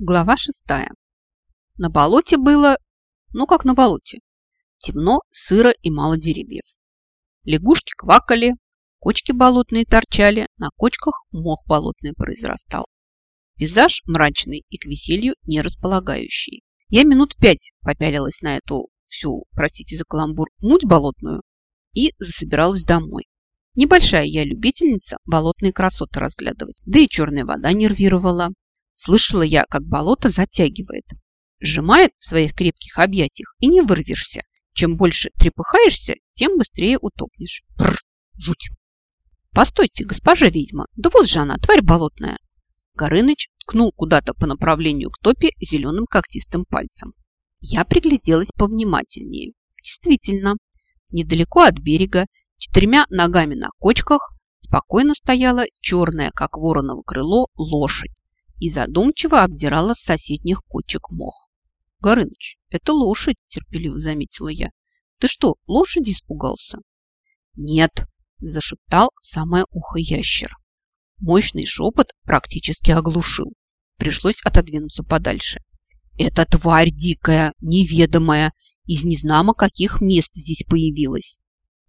Глава шестая. На болоте было, ну как на болоте, темно, сыро и мало деревьев. Лягушки квакали, кочки болотные торчали, на кочках мох болотный произрастал. Пейзаж мрачный и к веселью не располагающий. Я минут пять попялилась на эту всю, простите за каламбур, муть болотную и засобиралась домой. Небольшая я любительница болотные красоты разглядывать, да и черная вода нервировала. Слышала я, как болото затягивает. Сжимает в своих крепких объятиях и не вырвешься. Чем больше трепыхаешься, тем быстрее утопнешь. Пррр, жуть. Постойте, госпожа ведьма, да вот же она, тварь болотная. Горыныч ткнул куда-то по направлению к топе зеленым когтистым пальцем. Я пригляделась повнимательнее. Действительно, недалеко от берега, четырьмя ногами на кочках, спокойно стояла черная, как вороново крыло, лошадь и задумчиво обдирала с соседних кочек мох. «Горыныч, это лошадь», – терпеливо заметила я. «Ты что, лошади испугался?» «Нет», – зашептал самое ухо ящер. Мощный шепот практически оглушил. Пришлось отодвинуться подальше. «Это тварь дикая, неведомая, из незнамо каких мест здесь появилась».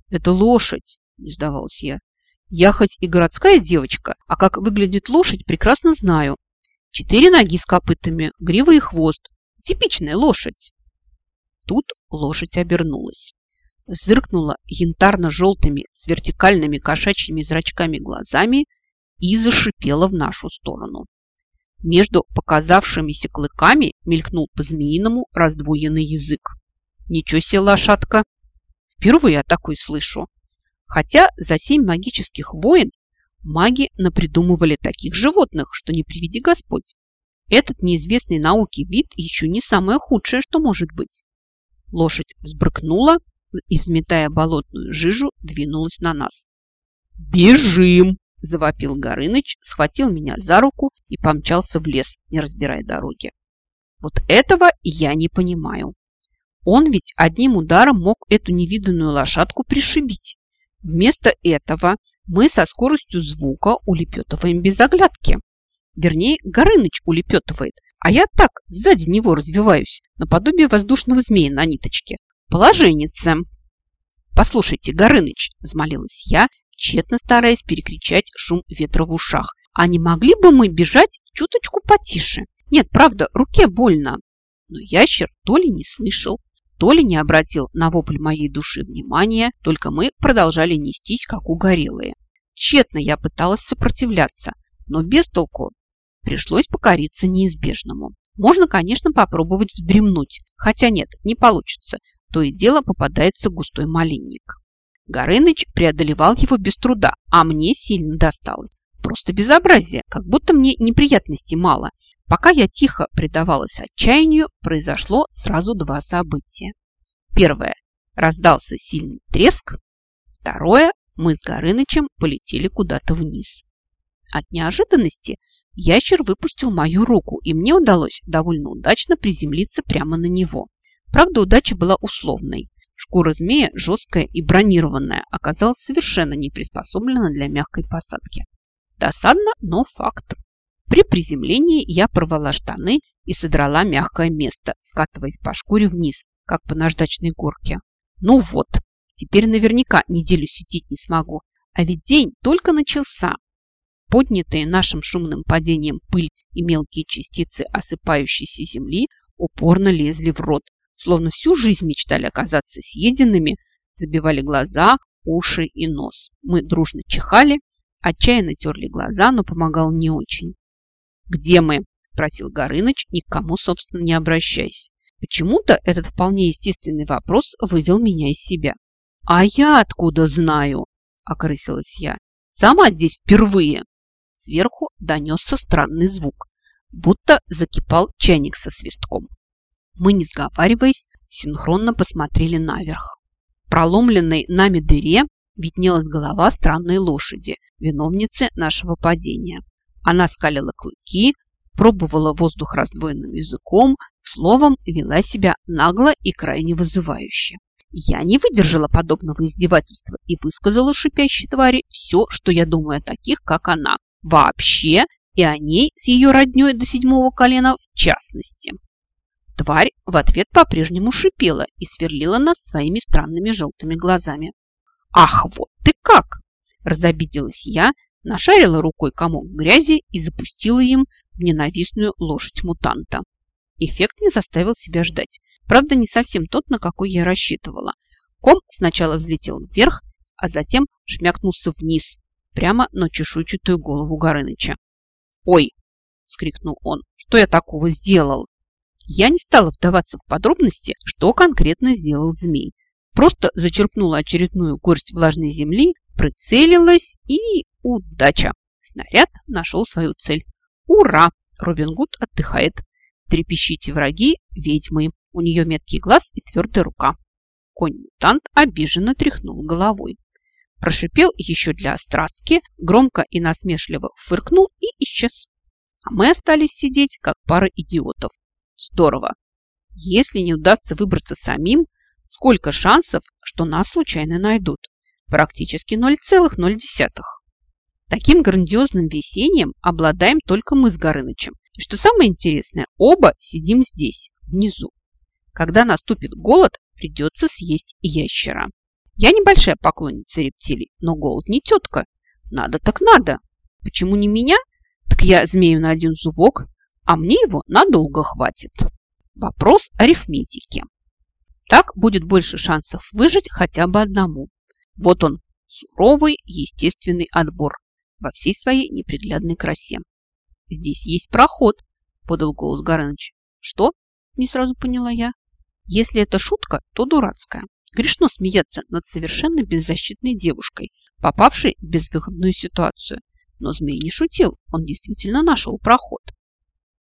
«Это лошадь», – не сдавалась я. «Я хоть и городская девочка, а как выглядит лошадь, прекрасно знаю. Четыре ноги с копытами, грива и хвост. Типичная лошадь. Тут лошадь обернулась. Зыркнула янтарно-желтыми с вертикальными кошачьими зрачками глазами и зашипела в нашу сторону. Между показавшимися клыками мелькнул по-змеиному раздвоенный язык. Ничего себе лошадка! Впервые я такой слышу. Хотя за семь магических войн Маги напридумывали таких животных, что не приведи Господь. Этот неизвестный науке вид еще не самое худшее, что может быть. Лошадь взбрыкнула и, взметая болотную жижу, двинулась на нас. «Бежим!» – завопил Горыныч, схватил меня за руку и помчался в лес, не разбирая дороги. Вот этого я не понимаю. Он ведь одним ударом мог эту невиданную лошадку пришибить. Вместо этого мы со скоростью звука улепетываем без оглядки. Вернее, Горыныч улепетывает, а я так сзади него развиваюсь, наподобие воздушного змея на ниточке. Положенница. «Послушайте, Горыныч», – взмолилась я, тщетно стараясь перекричать шум ветра в ушах. «А не могли бы мы бежать чуточку потише? Нет, правда, руке больно». Но ящер то ли не слышал, то ли не обратил на вопль моей души внимания, только мы продолжали нестись, как угорелые. Тщетно я пыталась сопротивляться, но без толку. Пришлось покориться неизбежному. Можно, конечно, попробовать вздремнуть, хотя нет, не получится. То и дело попадается густой малинник. Горыныч преодолевал его без труда, а мне сильно досталось. Просто безобразие, как будто мне неприятностей мало. Пока я тихо предавалась отчаянию, произошло сразу два события. Первое. Раздался сильный треск. Второе мы с Горынычем полетели куда-то вниз. От неожиданности ящер выпустил мою руку, и мне удалось довольно удачно приземлиться прямо на него. Правда, удача была условной. Шкура змея, жесткая и бронированная, оказалась совершенно не приспособлена для мягкой посадки. Досадно, но факт. При приземлении я порвала штаны и содрала мягкое место, скатываясь по шкуре вниз, как по наждачной горке. Ну вот, Теперь наверняка неделю сидеть не смогу. А ведь день только начался. Поднятые нашим шумным падением пыль и мелкие частицы осыпающейся земли упорно лезли в рот, словно всю жизнь мечтали оказаться съеденными, забивали глаза, уши и нос. Мы дружно чихали, отчаянно терли глаза, но помогал не очень. «Где мы?» – спросил Горыныч, никому, собственно, не обращаясь. Почему-то этот вполне естественный вопрос вывел меня из себя. «А я откуда знаю?» – окрысилась я. «Сама здесь впервые!» Сверху донесся странный звук, будто закипал чайник со свистком. Мы, не сговариваясь, синхронно посмотрели наверх. В проломленной нами дыре виднелась голова странной лошади, виновницы нашего падения. Она скалила клыки, пробовала воздух раздвоенным языком, словом, вела себя нагло и крайне вызывающе. Я не выдержала подобного издевательства и высказала шипящей твари все, что я думаю о таких, как она. Вообще, и о ней с ее родней до седьмого колена в частности. Тварь в ответ по-прежнему шипела и сверлила нас своими странными желтыми глазами. «Ах, вот ты как!» – разобиделась я, нашарила рукой комок грязи и запустила им в ненавистную лошадь мутанта. Эффект не заставил себя ждать. Правда, не совсем тот, на какой я рассчитывала. Ком сначала взлетел вверх, а затем шмякнулся вниз, прямо на чешуйчатую голову Горыныча. «Ой!» – скрикнул он. «Что я такого сделал?» Я не стала вдаваться в подробности, что конкретно сделал змей. Просто зачерпнула очередную горсть влажной земли, прицелилась и удача! Снаряд нашел свою цель. Ура! Робин Гуд отдыхает. Трепещите враги, ведьмы. У нее меткий глаз и твердая рука. Конь-мутант обиженно тряхнул головой. Прошипел еще для острастки, громко и насмешливо фыркнул и исчез. А мы остались сидеть, как пара идиотов. Здорово. Если не удастся выбраться самим, сколько шансов, что нас случайно найдут? Практически 0,0. Таким грандиозным весением обладаем только мы с Горынычем. И что самое интересное, оба сидим здесь, внизу. Когда наступит голод, придется съесть ящера. Я небольшая поклонница рептилий, но голод не тетка. Надо так надо. Почему не меня? Так я змею на один зубок, а мне его надолго хватит. Вопрос арифметики. Так будет больше шансов выжить хотя бы одному. Вот он, суровый естественный отбор во всей своей неприглядной красе. «Здесь есть проход», – подал голос Горыныч. «Что?» – не сразу поняла я. «Если это шутка, то дурацкая. Грешно смеяться над совершенно беззащитной девушкой, попавшей в безвыходную ситуацию. Но змей не шутил, он действительно нашел проход.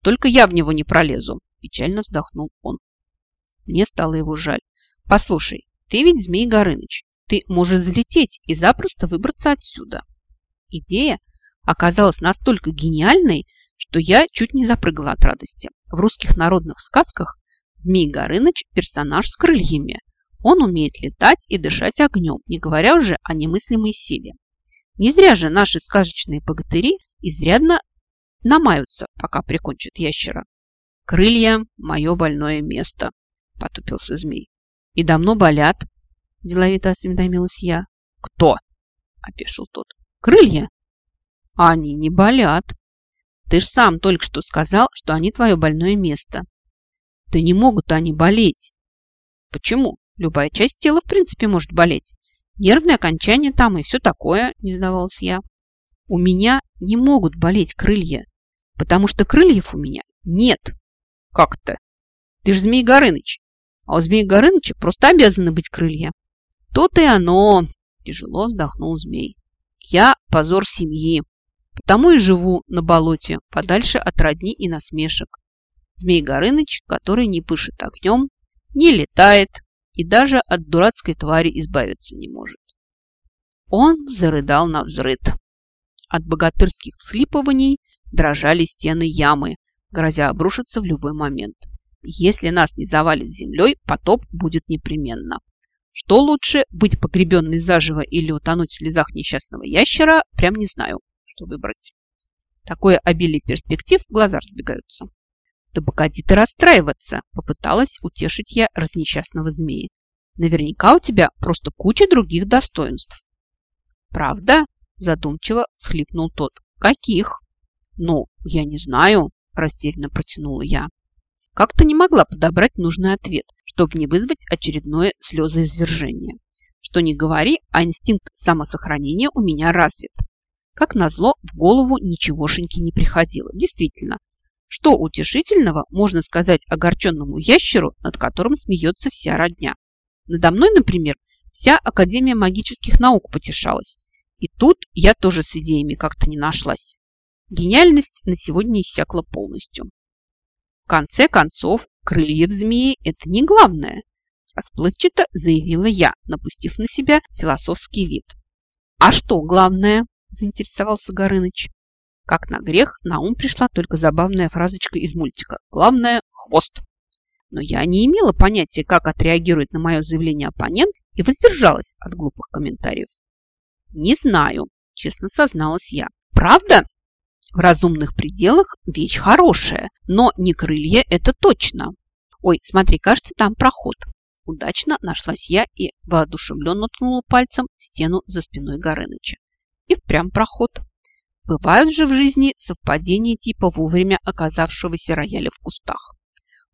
Только я в него не пролезу, печально вздохнул он. Мне стало его жаль. Послушай, ты ведь Змей Горыныч. Ты можешь залететь и запросто выбраться отсюда. Идея оказалась настолько гениальной, что я чуть не запрыгала от радости. В русских народных сказках Змей Горыныч – персонаж с крыльями. Он умеет летать и дышать огнем, не говоря уже о немыслимой силе. Не зря же наши сказочные богатыри изрядно намаются, пока прикончат ящера. Крылья – мое больное место, потупился змей. И давно болят? Деловито осведомилась я. Кто? Опешил тот. Крылья? Они не болят. Ты ж сам только что сказал, что они твое больное место. Да не могут они болеть. Почему? Любая часть тела в принципе может болеть. Нервное окончание там и все такое, не сдавалась я. У меня не могут болеть крылья, потому что крыльев у меня нет. Как-то. Ты ж Змей Горыныч, а у Змей Горыныча просто обязаны быть крылья. То и оно, тяжело вздохнул Змей. Я позор семьи, потому и живу на болоте, подальше от родни и насмешек. Змей Горыныч, который не пышет огнем, не летает и даже от дурацкой твари избавиться не может. Он зарыдал на взрыд. От богатырских всхлипываний дрожали стены ямы, грозя обрушиться в любой момент. Если нас не завалит землей, потоп будет непременно. Что лучше, быть погребенной заживо или утонуть в слезах несчастного ящера, прям не знаю, что выбрать. Такое обилие перспектив, глаза разбегаются. Да погоди ты расстраиваться, попыталась утешить я разнесчастного змея. Наверняка у тебя просто куча других достоинств. Правда? Задумчиво схлипнул тот. Каких? Ну, я не знаю, растерянно протянула я. Как-то не могла подобрать нужный ответ, чтобы не вызвать очередное слезоизвержение. Что не говори, а инстинкт самосохранения у меня развит. Как назло, в голову ничегошеньки не приходило. Действительно, что утешительного можно сказать огорченному ящеру, над которым смеется вся родня? Надо мной, например, вся Академия магических наук потешалась. И тут я тоже с идеями как-то не нашлась. Гениальность на сегодня иссякла полностью. Конце концов, крылья в змеи – это не главное, расплывчато заявила я, напустив на себя философский вид. А что главное? – заинтересовался Горыныч. Как на грех, на ум пришла только забавная фразочка из мультика. Главное – хвост. Но я не имела понятия, как отреагирует на мое заявление оппонент и воздержалась от глупых комментариев. «Не знаю», – честно созналась я. «Правда?» В разумных пределах вещь хорошая, но не крылья это точно. Ой, смотри, кажется, там проход. Удачно нашлась я и воодушевленно ткнула пальцем в стену за спиной Горыныча. И впрямь проход. Бывают же в жизни совпадения типа вовремя оказавшегося рояля в кустах.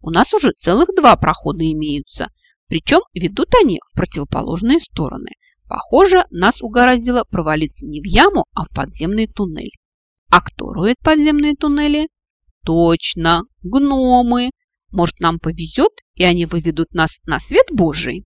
У нас уже целых два прохода имеются, причем ведут они в противоположные стороны. Похоже, нас угораздило провалиться не в яму, а в подземный туннель. А кто роет подземные туннели? Точно, гномы. Может, нам повезет, и они выведут нас на свет Божий?